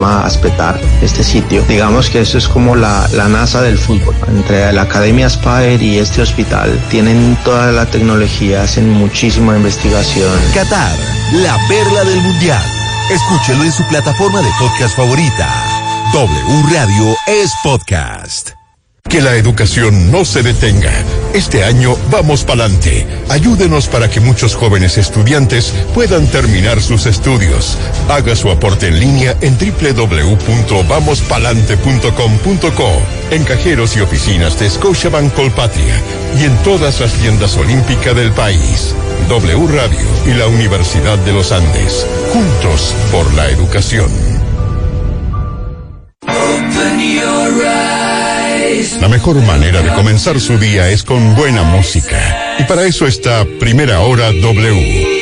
a Aspetar, este sitio. Digamos que eso es como la, la NASA del fútbol. Entre la Academia Spire y este hospital tienen toda la tecnología, hacen muchísima investigación. Qatar, la perla del mundial. Escúchelo en su plataforma de podcast favorita. W Radio es podcast. Que la educación no se detenga. Este año vamos pa'lante. Ayúdenos para que muchos jóvenes estudiantes puedan terminar sus estudios. Haga su aporte en línea en www.vamospalante.com.co, en cajeros y oficinas de Scotiabank Colpatria y en todas las tiendas olímpicas del país. W Radio y la Universidad de los Andes. Juntos por la educación. La mejor manera de comenzar su día es con buena música. Y para eso está Primera Hora W.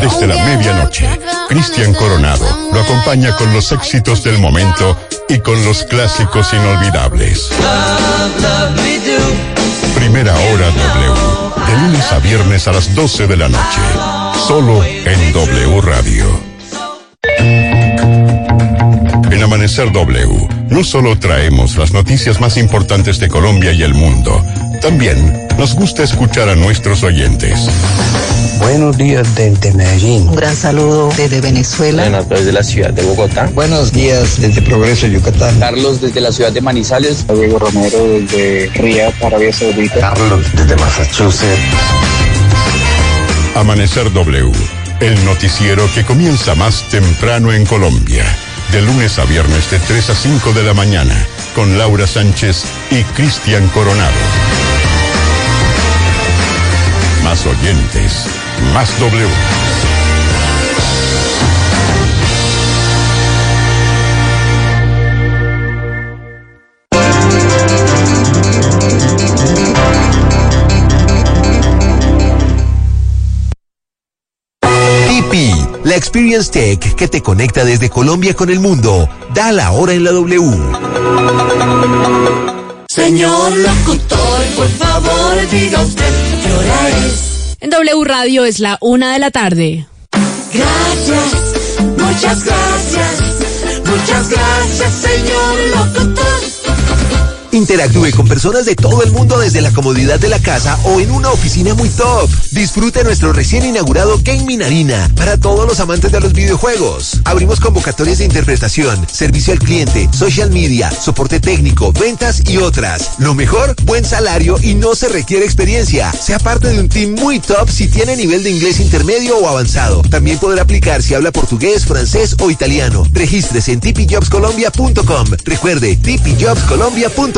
Desde la medianoche, Cristian Coronado lo acompaña con los éxitos del momento y con los clásicos inolvidables. Primera Hora W. De lunes a viernes a las 12 de la noche. Solo en W Radio. En Amanecer W, no solo traemos las noticias más importantes de Colombia y el mundo, también nos gusta escuchar a nuestros oyentes. Buenos días desde Medellín. Un gran saludo desde Venezuela. Buenas desde la ciudad de Bogotá. Buenos días desde Progreso, Yucatán. Carlos desde la ciudad de Manizales. Diego Romero desde Riyadh, Arabia Saudita. Carlos desde Massachusetts. Amanecer W, el noticiero que comienza más temprano en Colombia. De lunes a viernes de 3 a 5 de la mañana, con Laura Sánchez y Cristian Coronado. Más oyentes, más W. Experience Tech que te conecta desde Colombia con el mundo. Da la hora en la W. Señor locutor, por favor, diga usted qué hora es. En W Radio es la una de la tarde. Gracias, muchas gracias, muchas gracias, señor locutor. Interactúe con personas de todo el mundo desde la comodidad de la casa o en una oficina muy top. Disfrute nuestro recién inaugurado Gaming Arena para todos los amantes de los videojuegos. Abrimos convocatorias de interpretación, servicio al cliente, social media, soporte técnico, ventas y otras. Lo mejor, buen salario y no se requiere experiencia. Sea parte de un team muy top si tiene nivel de inglés intermedio o avanzado. También podrá aplicar si habla portugués, francés o italiano. Regístrese en tipijobscolombia.com. Recuerde, tipijobscolombia.com.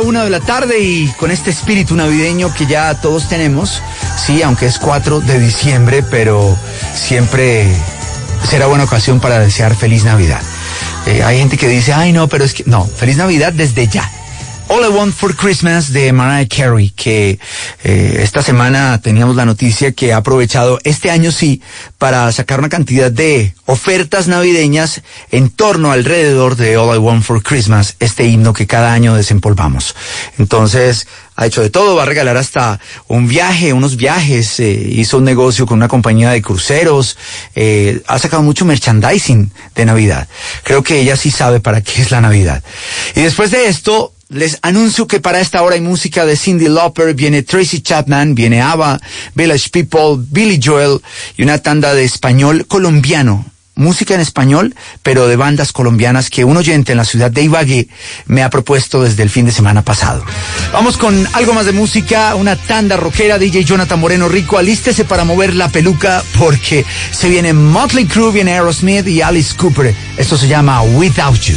Una de la tarde y con este espíritu navideño que ya todos tenemos, sí, aunque es 4 de diciembre, pero siempre será buena ocasión para desear feliz Navidad. Eh, hay gente que dice, ay no, pero es que no, feliz Navidad desde ya. All I Want for Christmas de Mariah Carey, que eh, esta semana teníamos la noticia que ha aprovechado este año sí para sacar una cantidad de ofertas navideñas en torno alrededor de All I Want for Christmas, este himno que cada año desempolvamos. Entonces, ha hecho de todo, va a regalar hasta un viaje, unos viajes, eh, hizo un negocio con una compañía de cruceros, eh, ha sacado mucho merchandising de Navidad. Creo que ella sí sabe para qué es la Navidad. Y después de esto, les anuncio que para esta hora hay música de Cindy Lauper, viene Tracy Chapman, viene Ava, Village People, Billy Joel y una tanda de español colombiano. Música en español, pero de bandas colombianas que un oyente en la ciudad de Ibagué me ha propuesto desde el fin de semana pasado. Vamos con algo más de música, una tanda rockera, DJ Jonathan Moreno Rico, alístese para mover la peluca porque se viene Motley Crue, viene Aerosmith y Alice Cooper. Esto se llama Without You.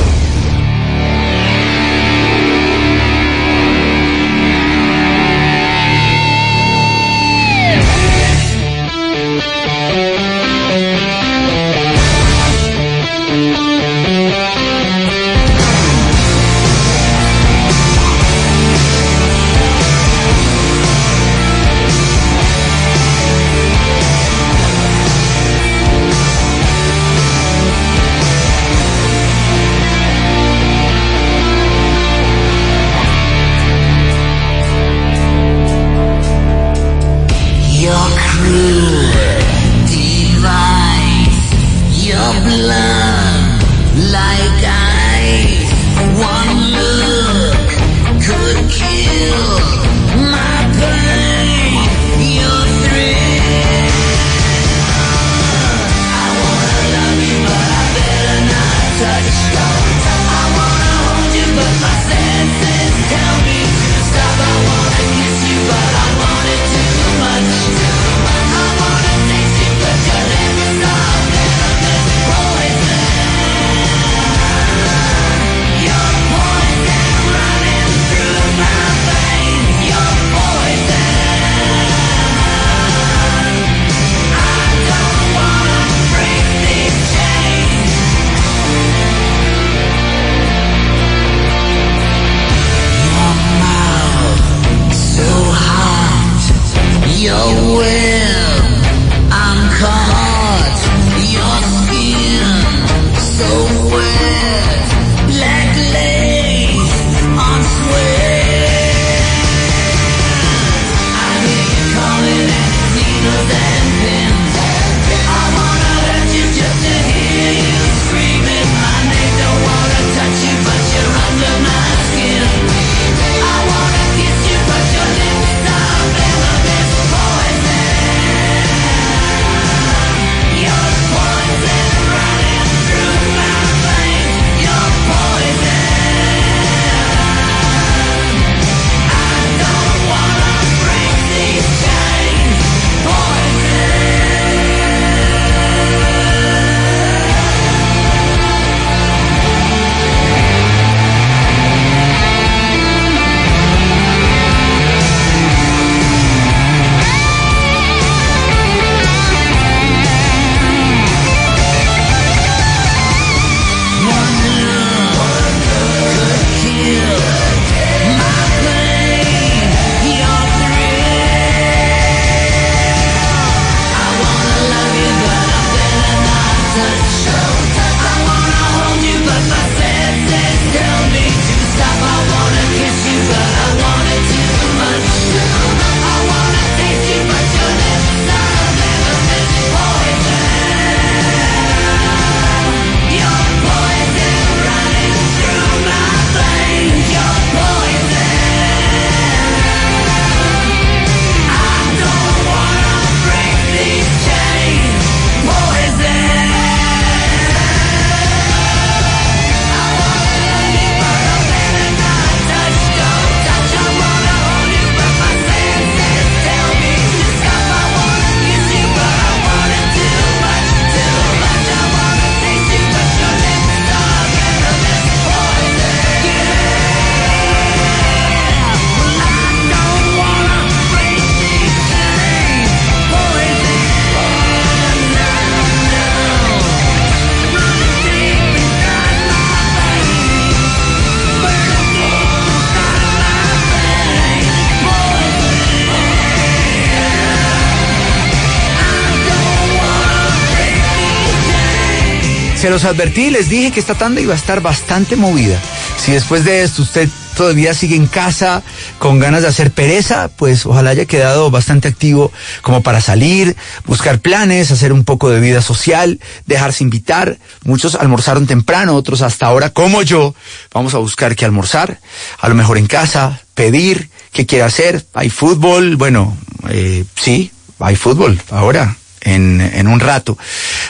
Los advertí, les dije que esta tanda iba a estar bastante movida. Si después de esto usted todavía sigue en casa con ganas de hacer pereza, pues ojalá haya quedado bastante activo como para salir, buscar planes, hacer un poco de vida social, dejarse invitar. Muchos almorzaron temprano, otros hasta ahora, como yo. Vamos a buscar qué almorzar, a lo mejor en casa, pedir, qué quiere hacer. Hay fútbol, bueno, eh, sí, hay fútbol ahora en, un rato.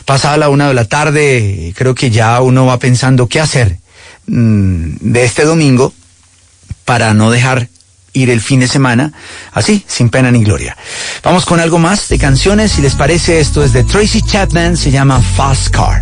Pasada la una de la tarde, creo que ya uno va pensando qué hacer mm, de este domingo para no dejar ir el fin de semana, así, sin pena ni gloria. Vamos con algo más de canciones, si les parece esto es de Tracy Chapman, se llama Fast Car.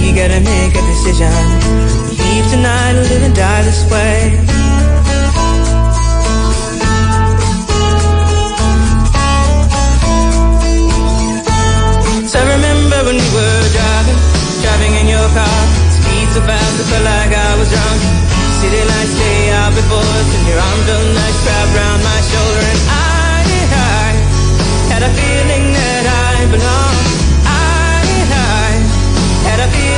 You gotta make a decision. Leave tonight or live and die this way. So I remember when we were driving, driving in your car. Speed so fast, I felt like I was drunk. City lights stay out before us, and your arm felt nice wrapped around my shoulder. And I, I had a feeling that I belonged.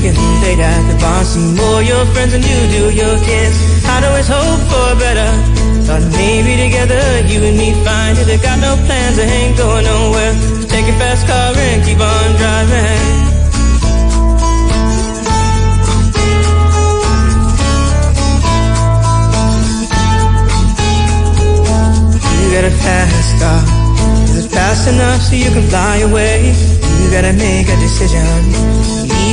Drinking late at the bar, see more your friends than you do your kids. I'd always hope for better. Thought maybe together you and me find it. I got no plans, I ain't going nowhere. Take your fast car and keep on driving. You got a fast car. Is it fast enough so you can fly away? You gotta make a decision.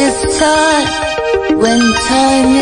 Precious time when time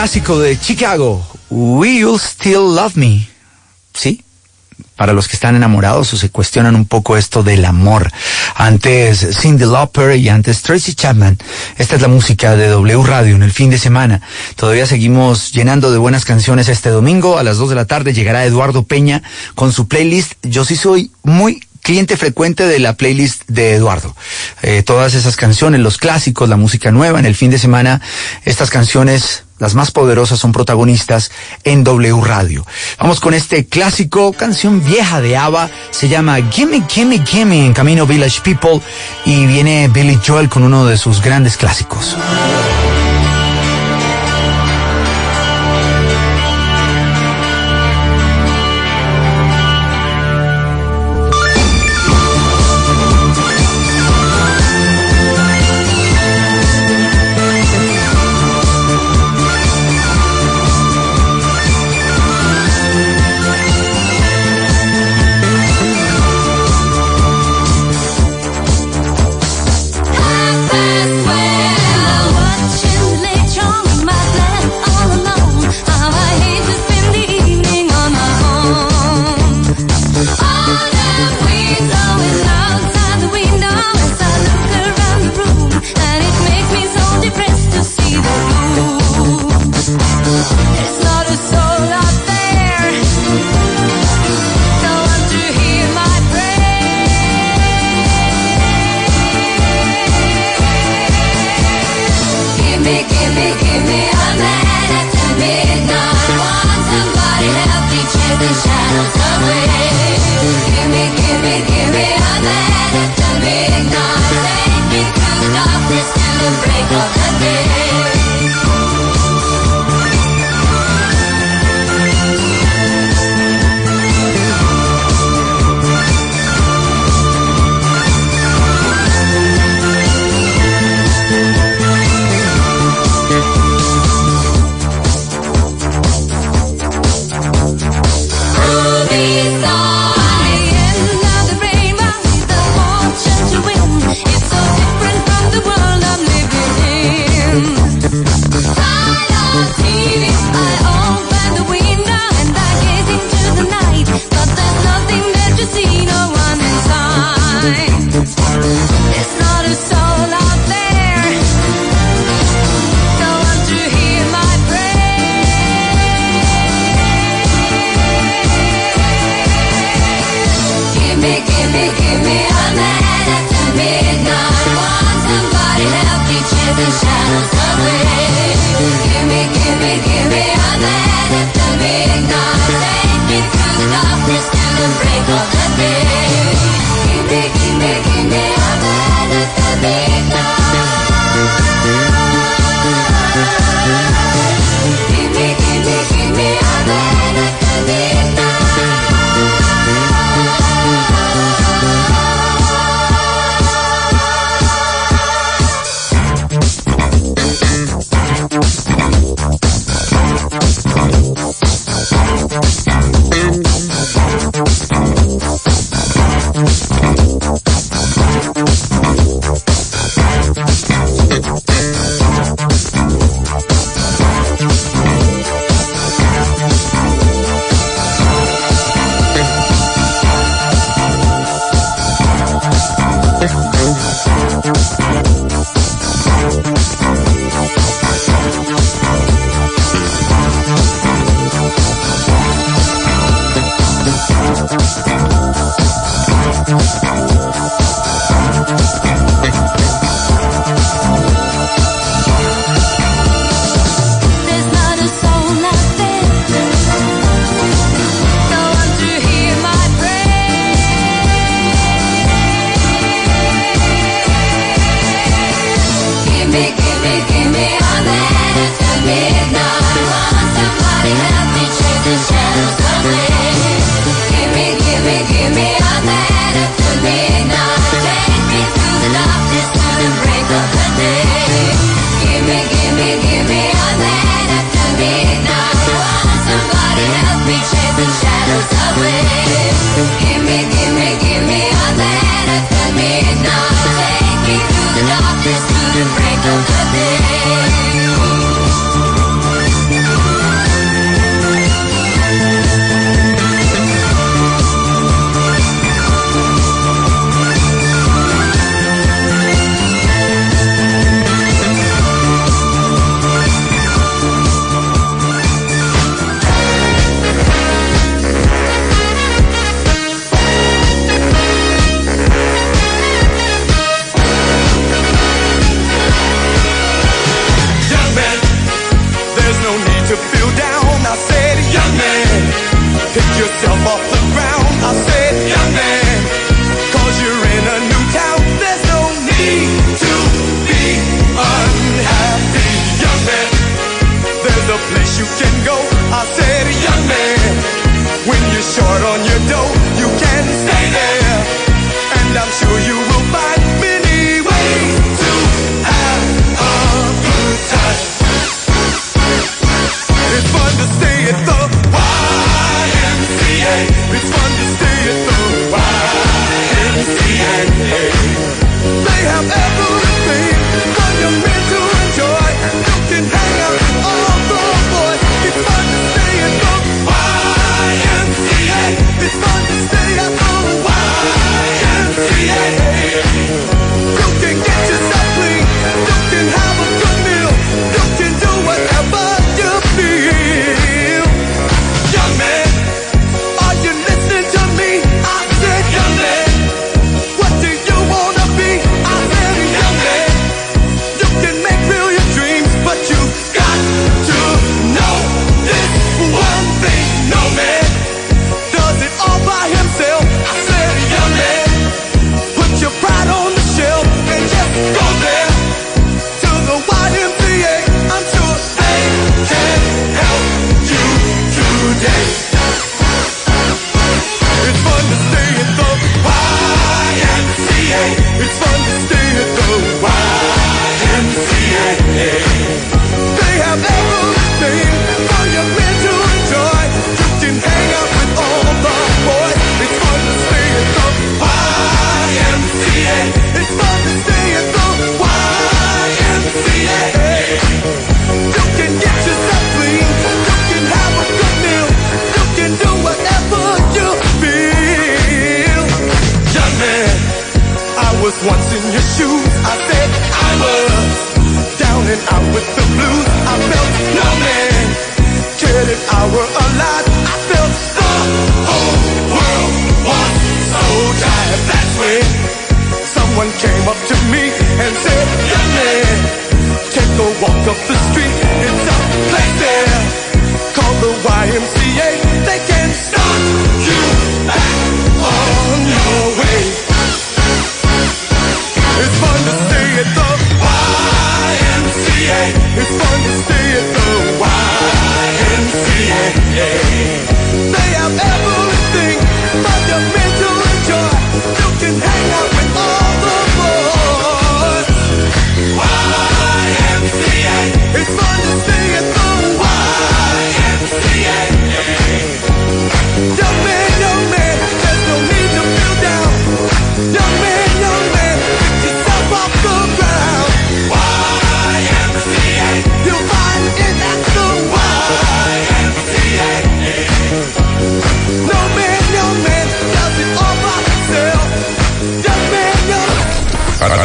clásico de Chicago, Will Still Love Me. ¿Sí? Para los que están enamorados o se cuestionan un poco esto del amor. Antes Cindy Lauper y antes Tracy Chapman. Esta es la música de W Radio en el fin de semana. Todavía seguimos llenando de buenas canciones este domingo. A las 2 de la tarde llegará Eduardo Peña con su playlist Yo sí soy muy cliente frecuente de la playlist de Eduardo. Eh, todas esas canciones, los clásicos, la música nueva, en el fin de semana, estas canciones las más poderosas son protagonistas en W Radio. Vamos con este clásico, canción vieja de ABBA, se llama Gimme, Gimme, Gimme en Camino Village People y viene Billy Joel con uno de sus grandes clásicos.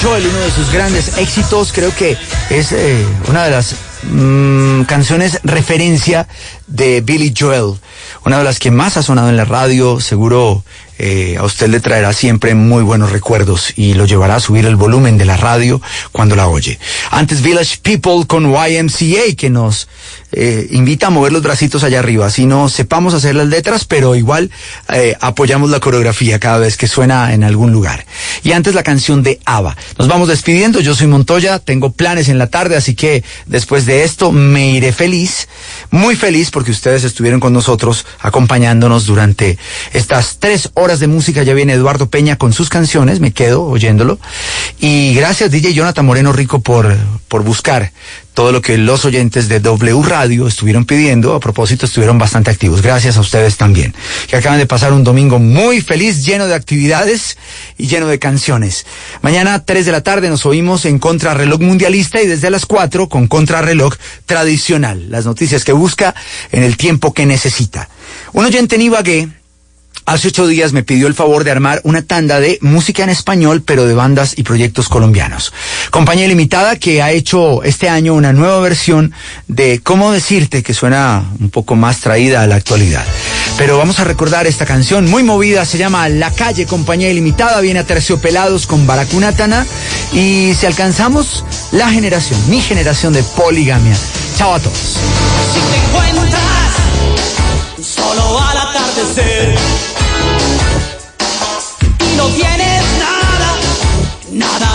Control, uno de sus grandes éxitos, creo que es eh, una de las mm, canciones referencia de Billy Joel, una de las que más ha sonado en la radio, seguro eh, a usted le traerá siempre muy buenos recuerdos y lo llevará a subir el volumen de la radio cuando la oye. Antes Village People con YMCA que nos eh, invita a mover los bracitos allá arriba, así no sepamos hacer las letras, pero igual eh, apoyamos la coreografía cada vez que suena en algún lugar. Y antes la canción de ABBA. Nos vamos despidiendo, yo soy Montoya, tengo planes en la tarde, así que después de esto me iré feliz, muy feliz porque ustedes estuvieron con nosotros acompañándonos durante estas tres horas de música. Ya viene Eduardo Peña con sus canciones, me quedo oyéndolo. Y gracias DJ Jonathan Moreno Rico por, por buscar todo lo que los oyentes de W Radio estuvieron pidiendo. A propósito, estuvieron bastante activos. Gracias a ustedes también, que acaban de pasar un domingo muy feliz, lleno de actividades y lleno de canciones. Mañana, 3 de la tarde, nos oímos en Contrarreloj Mundialista y desde las 4 con Contrarreloj Tradicional. Las noticias que busca en el tiempo que necesita. Un oyente en Ibagué hace ocho días me pidió el favor de armar una tanda de música en español, pero de bandas y proyectos colombianos. Compañía Limitada que ha hecho este año una nueva versión de Cómo decirte, que suena un poco más traída a la actualidad. Pero vamos a recordar esta canción muy movida, se llama La Calle Compañía Ilimitada, viene a Terciopelados con Baracunatana y si alcanzamos la generación, mi generación de poligamia. Chao a todos. Solo al atardecer. Y no tienes nada, nada,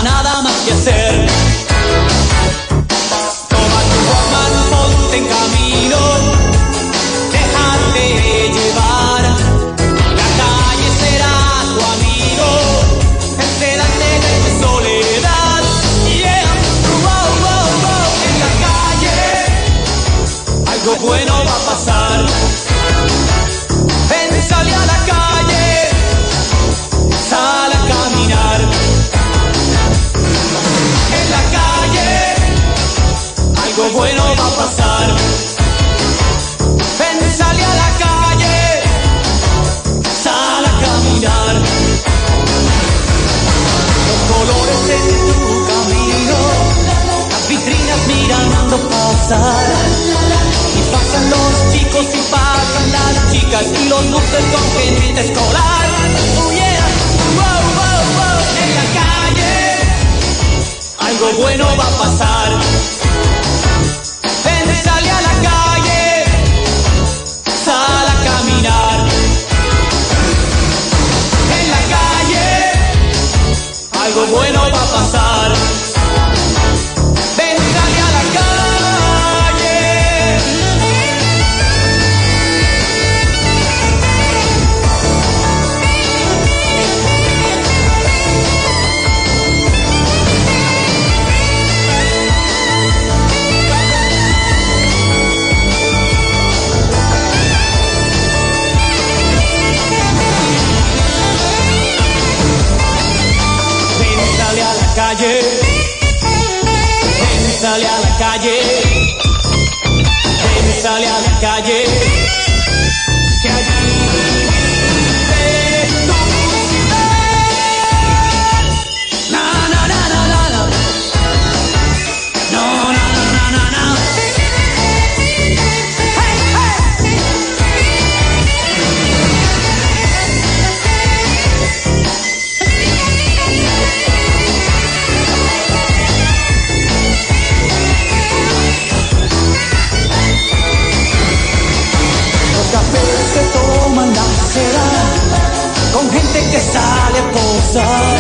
con gente que sale a posar.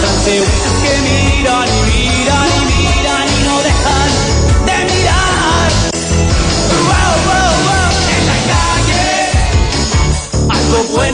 Transeúntes que miran y miran y miran y no dejan de mirar. Wow, wow, wow. En la calle algo bueno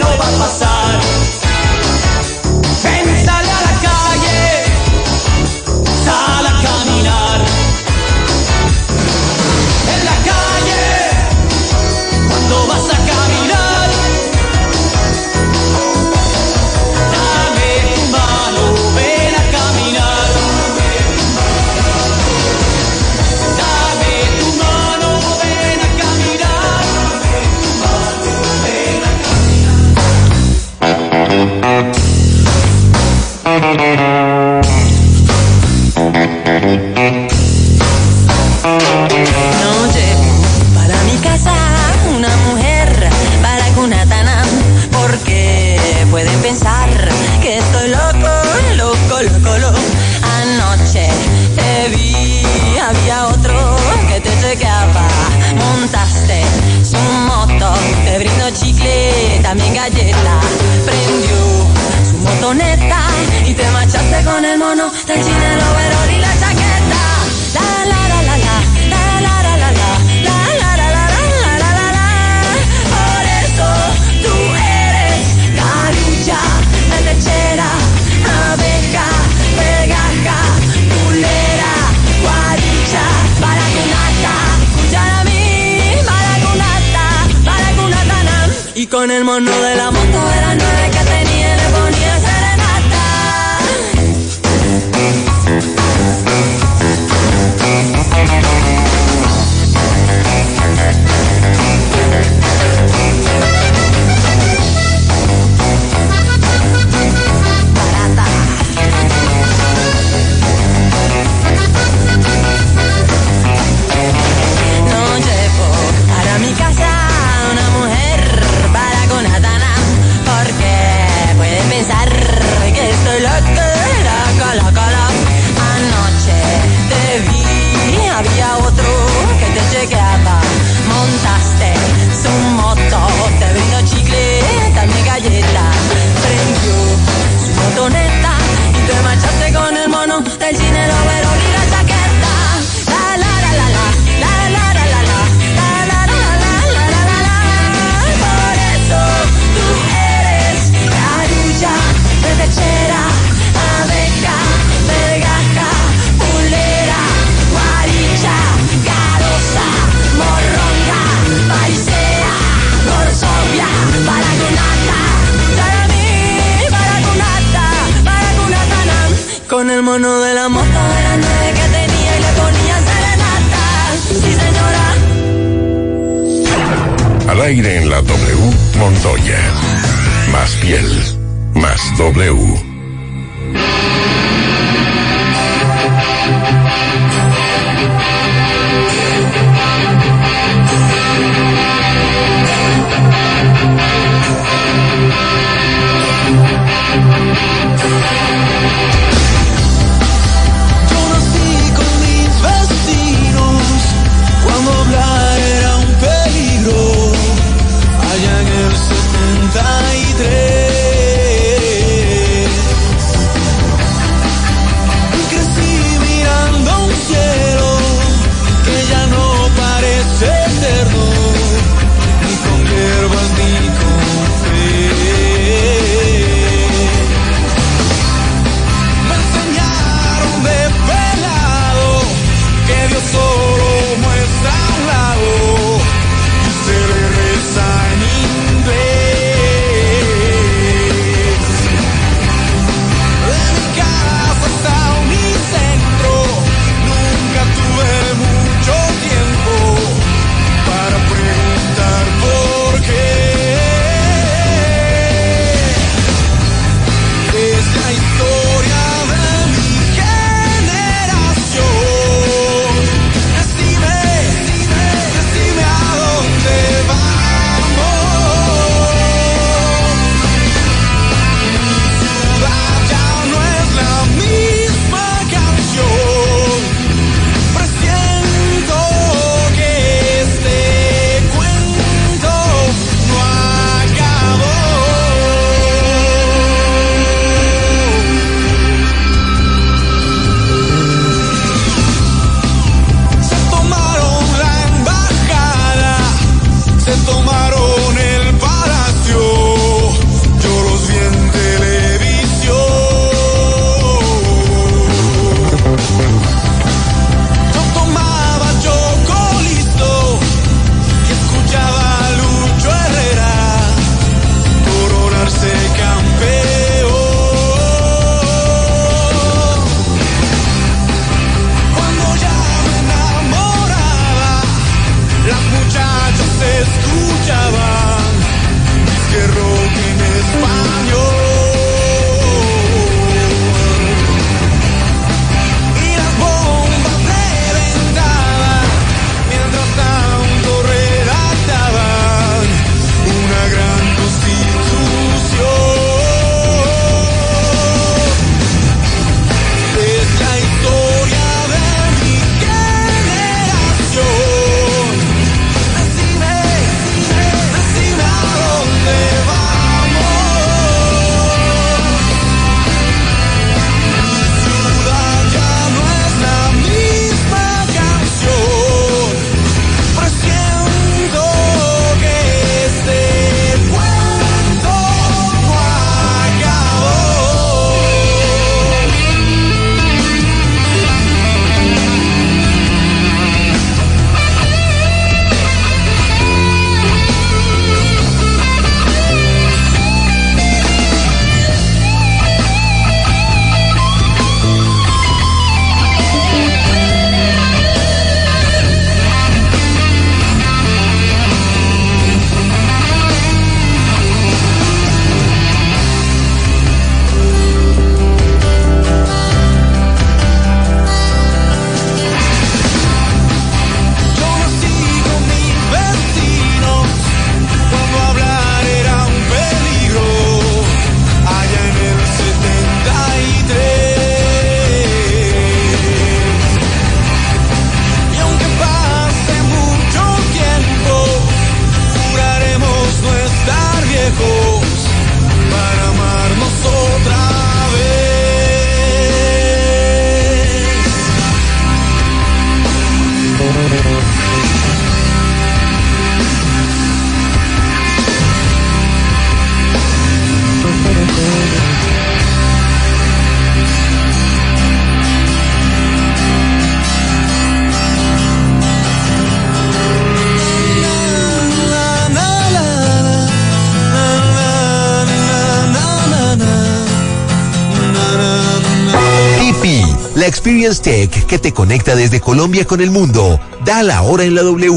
la Experience Tech que te conecta desde Colombia con el mundo. Da la hora en la W.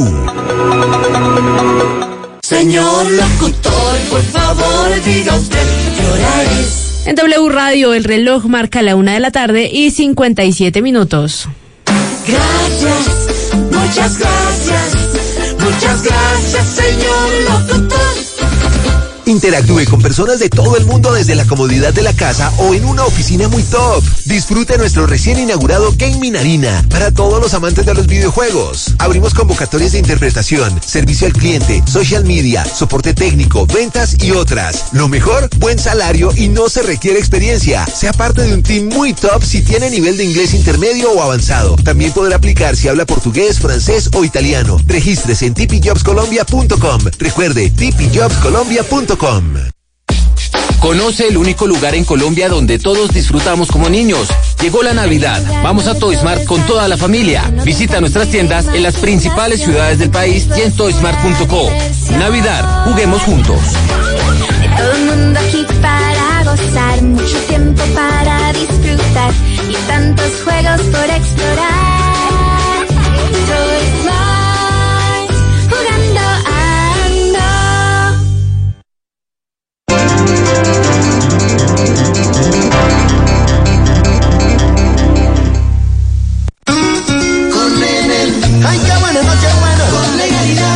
Señor locutor, por favor, diga usted qué hora es. En W Radio el reloj marca la una de la tarde y 57 minutos. Gracias, muchas gracias, muchas gracias, señor locutor. Interactúe con personas de todo el mundo desde la comodidad de la casa o en una oficina muy top. Disfrute nuestro recién inaugurado Gaming Arena para todos los amantes de los videojuegos. Abrimos convocatorias de interpretación, servicio al cliente, social media, soporte técnico, ventas y otras. Lo mejor, buen salario y no se requiere experiencia. Sea parte de un team muy top si tiene nivel de inglés intermedio o avanzado. También podrá aplicar si habla portugués, francés o italiano. Regístrese en tipijobscolombia.com. Recuerde, tipijobscolombia.com. Conoce el único lugar en Colombia donde todos disfrutamos como niños. Llegó la Navidad. Vamos a Toysmart con toda la familia. Visita nuestras tiendas en las principales ciudades del país y en toysmart.co. Navidad, juguemos juntos. Todo el mundo aquí para gozar, mucho tiempo para disfrutar y tantos juegos por explorar.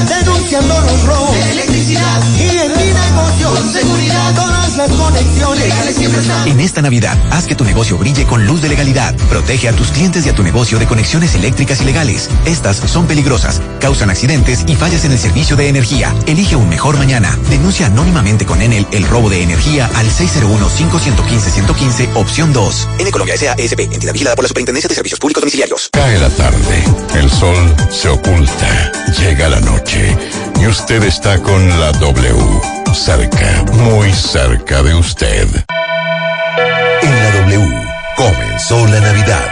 Denunciando los robos. electricidad. Y en negocio. Con seguridad. Todas las conexiones. Legales siempre están. En esta Navidad, haz que tu negocio brille con luz de legalidad. Protege a tus clientes y a tu negocio de conexiones eléctricas ilegales. Estas son peligrosas, causan accidentes y fallas en el servicio de energía. Elige un mejor mañana. Denuncia anónimamente con Enel el robo de energía al 601-5115-115, opción 2. En Colombia S.A. ESP, entidad vigilada por la Superintendencia de Servicios Públicos Domiciliarios. Cae la tarde, el sol se oculta, llega la noche y usted está con la W, cerca, muy cerca de usted. En la W comenzó la Navidad.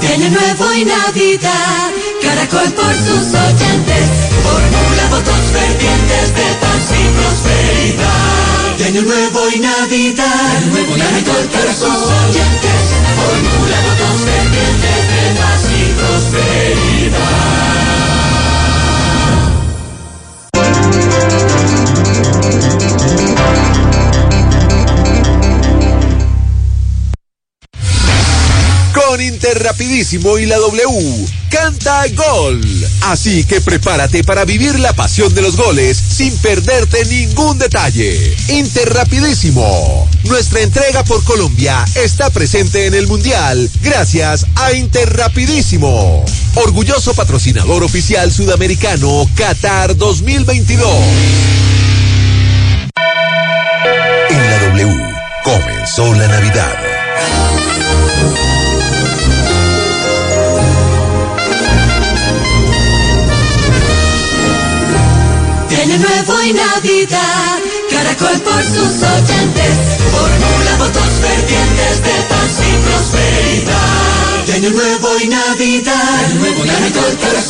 Tiene nuevo y Navidad, Caracol por sus oyentes, formula votos fervientes de paz y prosperidad. Tiene nuevo y Navidad, Caracol por sus oyentes, formula votos fervientes de paz y prosperidad. Con Interrapidísimo y la W, canta gol. Así que prepárate para vivir la pasión de los goles sin perderte ningún detalle. Interrapidísimo. Nuestra entrega por Colombia está presente en el Mundial gracias a Interrapidísimo. Orgulloso patrocinador oficial sudamericano Qatar 2022. En la W comenzó la Navidad. Tiene nuevo y Navidad, Caracol por sus oyentes, formula votos fervientes de paz y prosperidad. Tiene nuevo y Navidad, Caracol por sus